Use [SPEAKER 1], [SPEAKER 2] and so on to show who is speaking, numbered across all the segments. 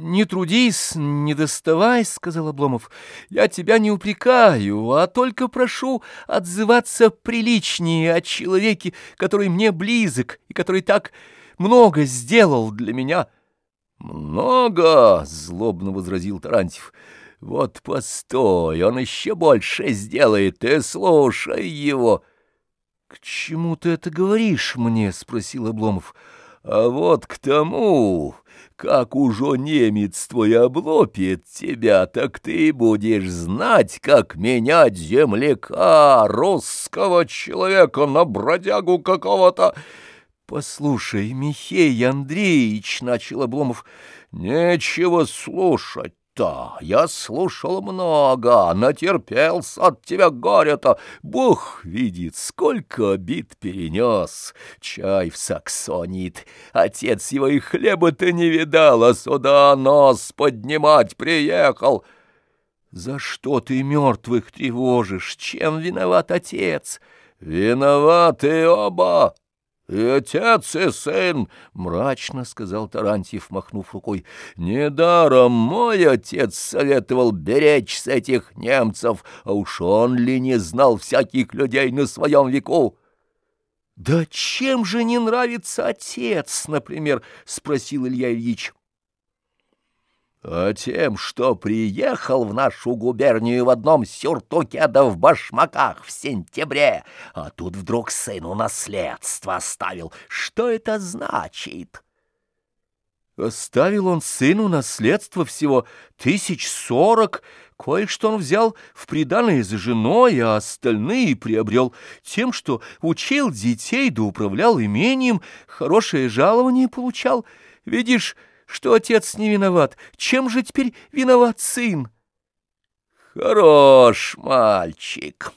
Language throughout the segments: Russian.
[SPEAKER 1] Не трудись, не доставай, — сказал Обломов. Я тебя не упрекаю, а только прошу отзываться приличнее о человеке, который мне близок и который так много сделал для меня.
[SPEAKER 2] Много, — злобно возразил Тарантьев. Вот постой, он еще больше сделает, ты слушай его.
[SPEAKER 1] — К чему ты это говоришь мне? — спросил Обломов.
[SPEAKER 2] — А вот к тому, как уже немец твой облопит тебя, так ты будешь знать, как менять земляка, русского человека на бродягу какого-то.
[SPEAKER 1] — Послушай, Михей Андреевич, — начал Обломов, —
[SPEAKER 2] нечего слушать да, я слушал много, натерпелся от тебя горя-то. Бог видит, сколько обид перенес. Чай в Саксонит. Отец его и хлеба-то не видал, а сюда нос поднимать приехал.
[SPEAKER 1] За что ты мертвых тревожишь? Чем виноват отец?
[SPEAKER 2] Виноваты оба. «И отец, и сын!» — мрачно сказал Тарантьев, махнув рукой. «Недаром мой отец советовал беречь с этих немцев, а уж он ли не знал всяких людей на своем веку?»
[SPEAKER 1] «Да чем же не нравится отец, например?» — спросил Илья Ильич
[SPEAKER 2] а тем, что приехал в нашу губернию в одном сюртуке да в башмаках в сентябре, а тут вдруг сыну наследство оставил. Что это значит?»
[SPEAKER 1] Оставил он сыну наследство всего тысяч сорок, кое-что он взял в приданое за женой, а остальные приобрел тем, что учил детей да управлял имением, хорошее жалование получал. Видишь, что отец не виноват. Чем же теперь виноват сын?
[SPEAKER 2] Хорош мальчик.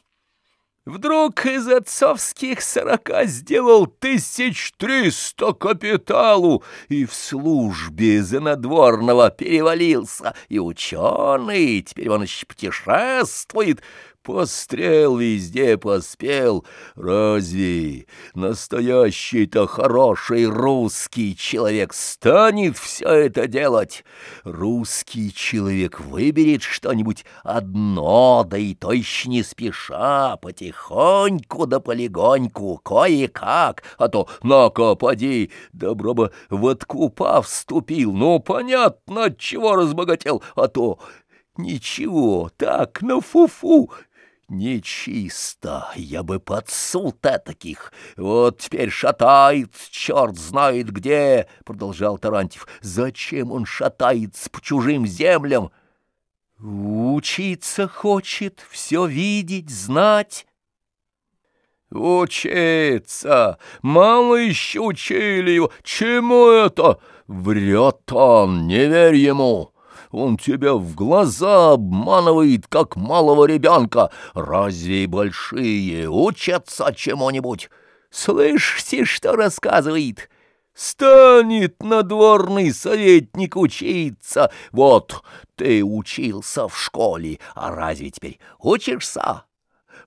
[SPEAKER 2] Вдруг из отцовских сорока сделал тысяч триста капиталу и в службе за надворного перевалился, и ученый, теперь он еще путешествует, Пострел везде поспел. Разве настоящий-то хороший русский человек станет все это делать? Русский человек выберет что-нибудь одно, да и то еще не спеша, потихоньку да полегоньку, кое-как, а то на-ка, поди, добро бы в откупа вступил, ну, понятно, чего разбогател, а то... Ничего, так, на фу-фу, Нечисто, я бы под суд таких. Вот теперь шатает, черт знает где, — продолжал Тарантьев. Зачем он шатается по чужим землям?
[SPEAKER 1] Учиться хочет, все видеть, знать.
[SPEAKER 2] Учиться! Мало еще учили его. Чему это? Врет он, не верь ему. Он тебя в глаза обманывает, как малого ребенка. Разве большие учатся чему-нибудь? Слышите, что рассказывает?» Станет надворный советник учиться. Вот ты учился в школе, а разве теперь учишься? А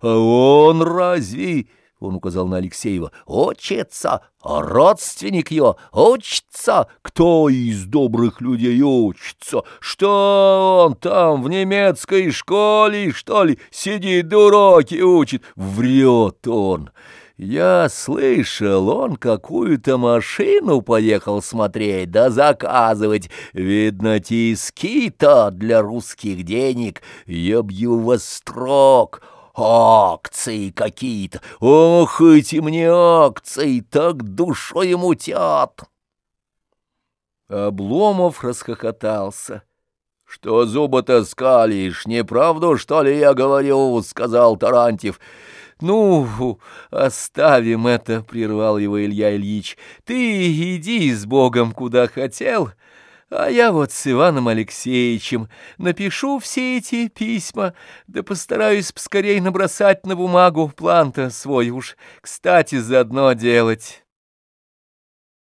[SPEAKER 2] он разве он указал на Алексеева. «Учится! Родственник его учится! Кто из добрых людей учится? Что он там в немецкой школе, что ли, сидит, дураки учит? Врет он!» Я слышал, он какую-то машину поехал смотреть да заказывать. Видно, тиски-то для русских денег. Я бью строк. Акции какие-то! Ох, эти мне акции так душой мутят!»
[SPEAKER 1] Обломов расхохотался.
[SPEAKER 2] «Что зубы-то скалишь, неправду, что ли, я говорю?» — сказал Тарантьев.
[SPEAKER 1] «Ну, оставим это», — прервал его Илья Ильич. «Ты иди с Богом куда хотел, а я вот с Иваном Алексеевичем напишу все эти письма, да постараюсь поскорей набросать на бумагу план-то свой уж, кстати, заодно делать».